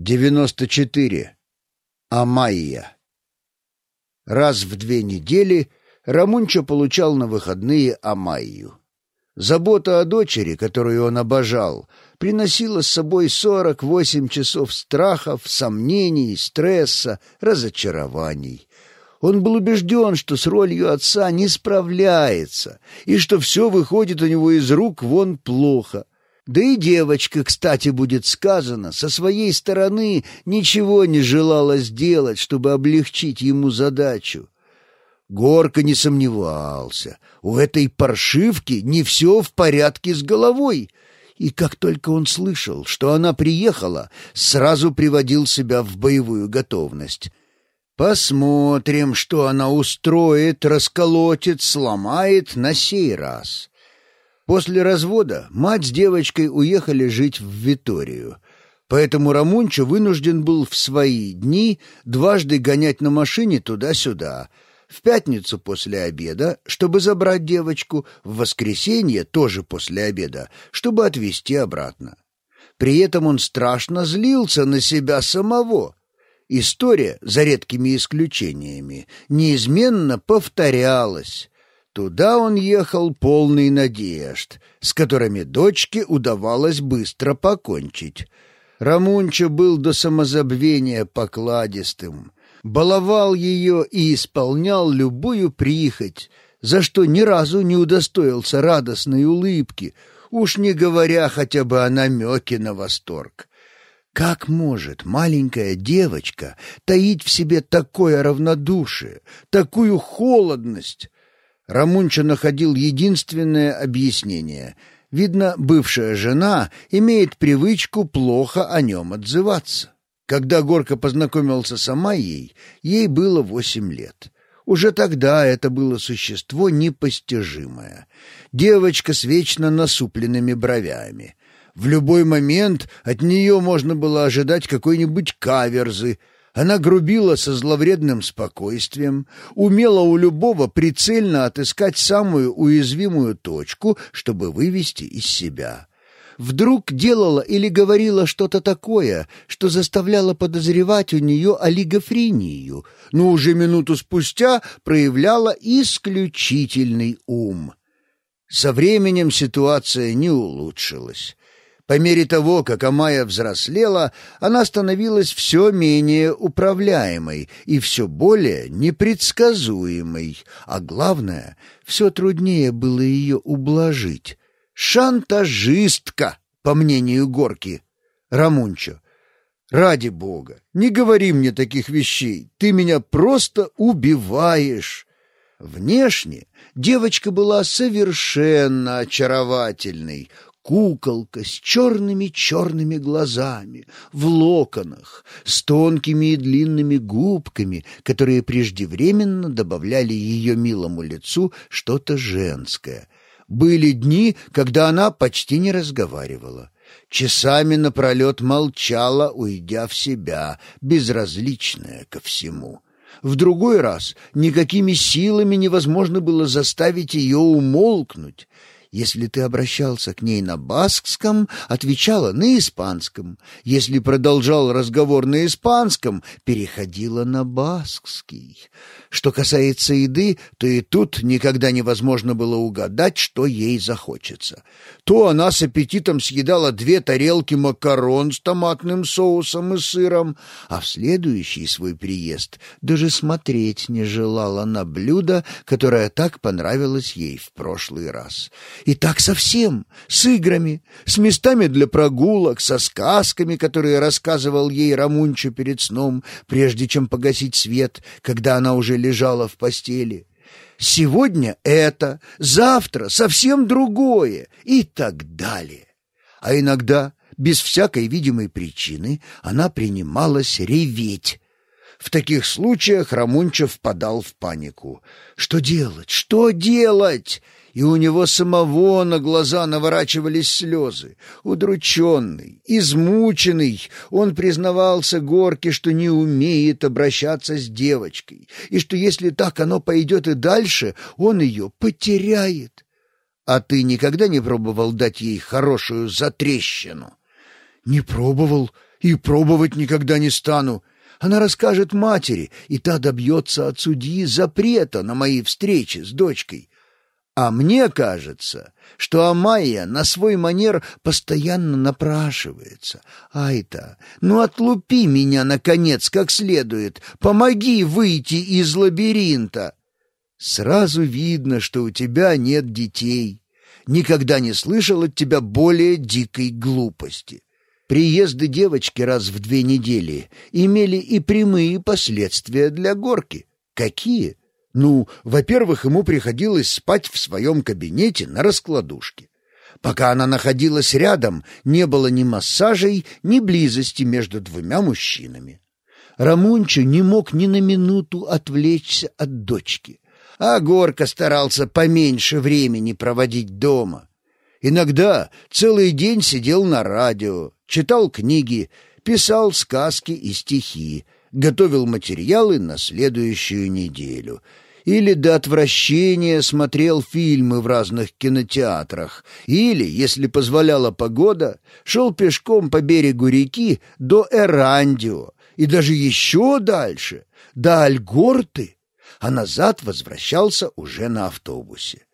94. Амайя. Раз в две недели Рамунчо получал на выходные Амайю. Забота о дочери, которую он обожал, приносила с собой сорок восемь часов страхов, сомнений, стресса, разочарований. Он был убежден, что с ролью отца не справляется, и что все выходит у него из рук вон плохо — да и девочка, кстати, будет сказано, со своей стороны ничего не желала сделать, чтобы облегчить ему задачу. Горка не сомневался. У этой паршивки не все в порядке с головой. И как только он слышал, что она приехала, сразу приводил себя в боевую готовность. Посмотрим, что она устроит, расколотит, сломает на сей раз. После развода мать с девочкой уехали жить в Виторию, поэтому Рамунчо вынужден был в свои дни дважды гонять на машине туда-сюда, в пятницу после обеда, чтобы забрать девочку, в воскресенье, тоже после обеда, чтобы отвезти обратно. При этом он страшно злился на себя самого. История, за редкими исключениями, неизменно повторялась, Туда он ехал полный надежд, с которыми дочке удавалось быстро покончить. Рамунчо был до самозабвения покладистым, баловал ее и исполнял любую прихоть, за что ни разу не удостоился радостной улыбки, уж не говоря хотя бы о намеке на восторг. Как может маленькая девочка таить в себе такое равнодушие, такую холодность? Рамунча находил единственное объяснение. Видно, бывшая жена имеет привычку плохо о нем отзываться. Когда Горка познакомился с Амайей, ей было восемь лет. Уже тогда это было существо непостижимое. Девочка с вечно насупленными бровями. В любой момент от нее можно было ожидать какой-нибудь каверзы — она грубила со зловредным спокойствием, умела у любого прицельно отыскать самую уязвимую точку, чтобы вывести из себя. Вдруг делала или говорила что-то такое, что заставляло подозревать у нее олигофрению, но уже минуту спустя проявляла исключительный ум. Со временем ситуация не улучшилась. По мере того, как Амая взрослела, она становилась все менее управляемой и все более непредсказуемой, а главное, все труднее было ее ублажить. Шантажистка, по мнению Горки. Рамунчо, ради бога, не говори мне таких вещей, ты меня просто убиваешь. Внешне девочка была совершенно очаровательной, куколка с черными-черными глазами, в локонах, с тонкими и длинными губками, которые преждевременно добавляли ее милому лицу что-то женское. Были дни, когда она почти не разговаривала. Часами напролет молчала, уйдя в себя, безразличная ко всему. В другой раз никакими силами невозможно было заставить ее умолкнуть. Если ты обращался к ней на баскском, отвечала на испанском. Если продолжал разговор на испанском, переходила на баскский. Что касается еды, то и тут никогда невозможно было угадать, что ей захочется. То она с аппетитом съедала две тарелки макарон с томатным соусом и сыром, а в следующий свой приезд даже смотреть не желала на блюдо, которое так понравилось ей в прошлый раз. И так совсем, с играми, с местами для прогулок, со сказками, которые рассказывал ей Рамунчо перед сном, прежде чем погасить свет, когда она уже лежала в постели. Сегодня это, завтра совсем другое и так далее. А иногда, без всякой видимой причины, она принималась реветь, в таких случаях Рамунчев впадал в панику. Что делать? Что делать? И у него самого на глаза наворачивались слезы. Удрученный, измученный, он признавался Горке, что не умеет обращаться с девочкой, и что если так оно пойдет и дальше, он ее потеряет. А ты никогда не пробовал дать ей хорошую затрещину? — Не пробовал, И пробовать никогда не стану. Она расскажет матери, и та добьется от судьи запрета на мои встречи с дочкой. А мне кажется, что Амайя на свой манер постоянно напрашивается. Айта, ну отлупи меня, наконец, как следует. Помоги выйти из лабиринта. Сразу видно, что у тебя нет детей. Никогда не слышал от тебя более дикой глупости. Приезды девочки раз в две недели имели и прямые последствия для горки. Какие? Ну, во-первых, ему приходилось спать в своем кабинете на раскладушке. Пока она находилась рядом, не было ни массажей, ни близости между двумя мужчинами. Рамунчо не мог ни на минуту отвлечься от дочки, а Горка старался поменьше времени проводить дома. Иногда целый день сидел на радио, читал книги, писал сказки и стихи, готовил материалы на следующую неделю или до отвращения смотрел фильмы в разных кинотеатрах, или, если позволяла погода, шел пешком по берегу реки до Эрандио и даже еще дальше, до Альгорты, а назад возвращался уже на автобусе.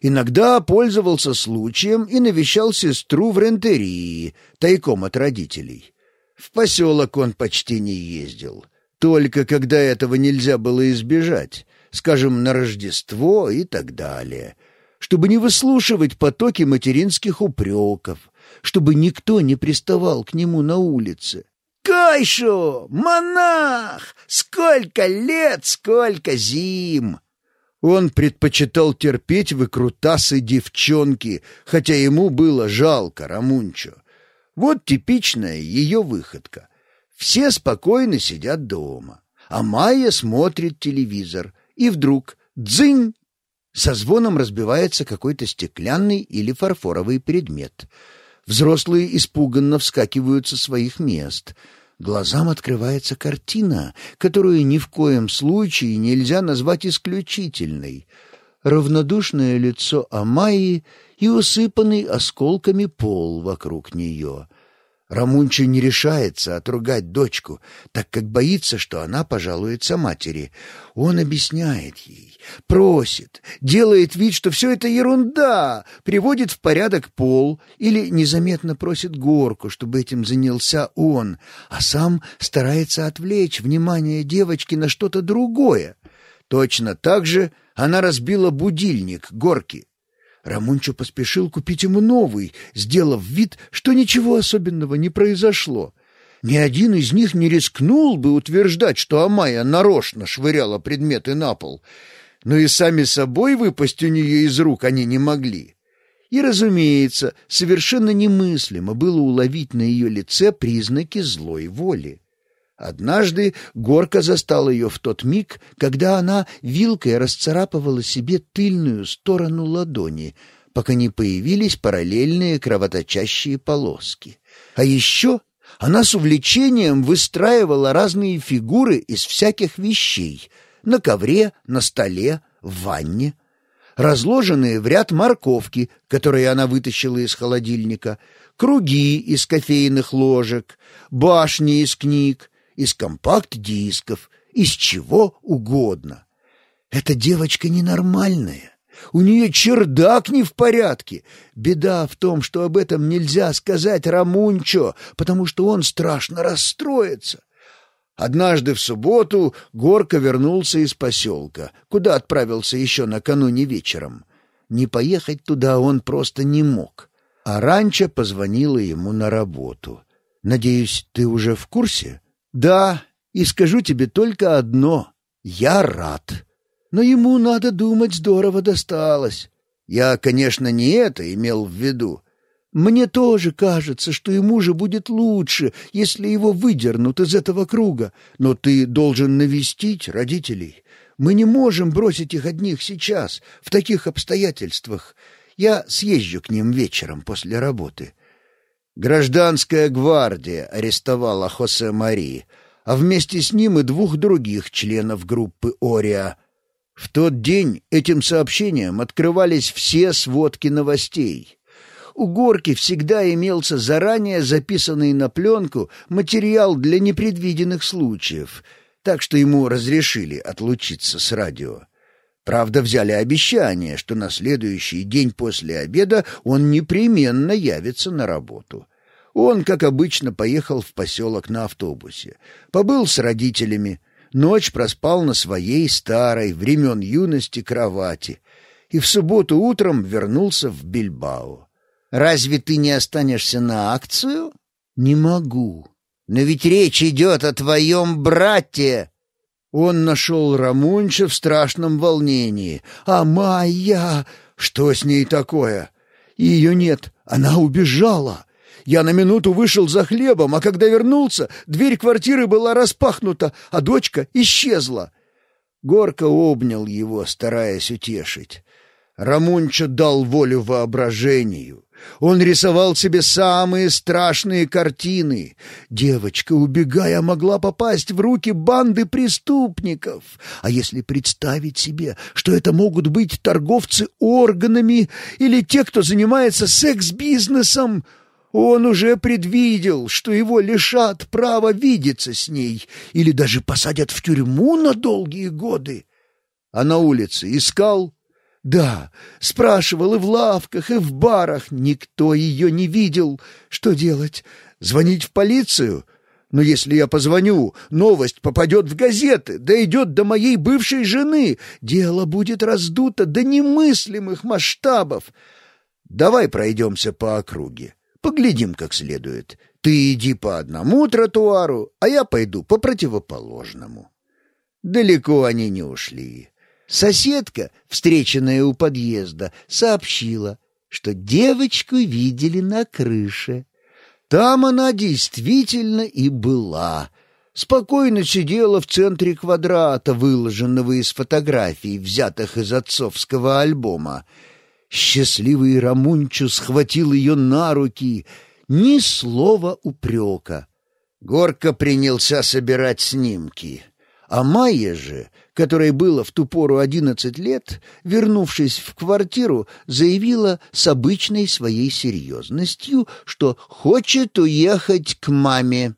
Иногда пользовался случаем и навещал сестру в Рентерии, тайком от родителей. В поселок он почти не ездил, только когда этого нельзя было избежать, скажем, на Рождество и так далее, чтобы не выслушивать потоки материнских упреков, чтобы никто не приставал к нему на улице. «Кайшо! Монах! Сколько лет, сколько зим!» Он предпочитал терпеть выкрутасы девчонки, хотя ему было жалко Рамунчо. Вот типичная ее выходка. Все спокойно сидят дома, а Майя смотрит телевизор, и вдруг дзынь! Со звоном разбивается какой-то стеклянный или фарфоровый предмет. Взрослые испуганно вскакивают со своих мест — глазам открывается картина, которую ни в коем случае нельзя назвать исключительной. Равнодушное лицо Амайи и усыпанный осколками пол вокруг нее — Рамунчо не решается отругать дочку, так как боится, что она пожалуется матери. Он объясняет ей, просит, делает вид, что все это ерунда, приводит в порядок пол или незаметно просит горку, чтобы этим занялся он, а сам старается отвлечь внимание девочки на что-то другое. Точно так же она разбила будильник горки. Рамунчо поспешил купить ему новый, сделав вид, что ничего особенного не произошло. Ни один из них не рискнул бы утверждать, что Амая нарочно швыряла предметы на пол, но и сами собой выпасть у нее из рук они не могли. И, разумеется, совершенно немыслимо было уловить на ее лице признаки злой воли. Однажды Горка застал ее в тот миг, когда она вилкой расцарапывала себе тыльную сторону ладони, пока не появились параллельные кровоточащие полоски. А еще она с увлечением выстраивала разные фигуры из всяких вещей — на ковре, на столе, в ванне. Разложенные в ряд морковки, которые она вытащила из холодильника, круги из кофейных ложек, башни из книг, из компакт-дисков, из чего угодно. Эта девочка ненормальная. У нее чердак не в порядке. Беда в том, что об этом нельзя сказать Рамунчо, потому что он страшно расстроится. Однажды в субботу Горка вернулся из поселка, куда отправился еще накануне вечером. Не поехать туда он просто не мог. А раньше позвонила ему на работу. «Надеюсь, ты уже в курсе?» Да, и скажу тебе только одно. Я рад. Но ему, надо думать, здорово досталось. Я, конечно, не это имел в виду. Мне тоже кажется, что ему же будет лучше, если его выдернут из этого круга. Но ты должен навестить родителей. Мы не можем бросить их одних сейчас, в таких обстоятельствах. Я съезжу к ним вечером после работы. Гражданская гвардия арестовала Хосе Мари, а вместе с ним и двух других членов группы Ориа. В тот день этим сообщением открывались все сводки новостей. у Горки всегда имелся заранее записанный на пленку материал для непредвиденных случаев, так что ему разрешили отлучиться с радио. Правда, взяли обещание, что на следующий день после обеда он непременно явится на работу. Он, как обычно, поехал в поселок на автобусе. Побыл с родителями. Ночь проспал на своей старой, времен юности, кровати. И в субботу утром вернулся в Бильбао. «Разве ты не останешься на акцию?» «Не могу». «Но ведь речь идет о твоем брате!» Он нашел Рамунча в страшном волнении. «А Майя! Что с ней такое?» «Ее нет, она убежала!» Я на минуту вышел за хлебом, а когда вернулся, дверь квартиры была распахнута, а дочка исчезла. Горка обнял его, стараясь утешить. Рамунчо дал волю воображению. Он рисовал себе самые страшные картины. Девочка, убегая, могла попасть в руки банды преступников. А если представить себе, что это могут быть торговцы органами или те, кто занимается секс-бизнесом, он уже предвидел, что его лишат права видеться с ней или даже посадят в тюрьму на долгие годы. А на улице искал? Да, спрашивал и в лавках, и в барах. Никто ее не видел. Что делать? Звонить в полицию? Но если я позвоню, новость попадет в газеты, дойдет до моей бывшей жены. Дело будет раздуто до немыслимых масштабов. Давай пройдемся по округе. Поглядим как следует. Ты иди по одному тротуару, а я пойду по противоположному. Далеко они не ушли. Соседка, встреченная у подъезда, сообщила, что девочку видели на крыше. Там она действительно и была. Спокойно сидела в центре квадрата, выложенного из фотографий, взятых из отцовского альбома. Счастливый Рамунчо схватил ее на руки. Ни слова упрека. Горка принялся собирать снимки. А Майя же, которой было в ту пору одиннадцать лет, вернувшись в квартиру, заявила с обычной своей серьезностью, что хочет уехать к маме.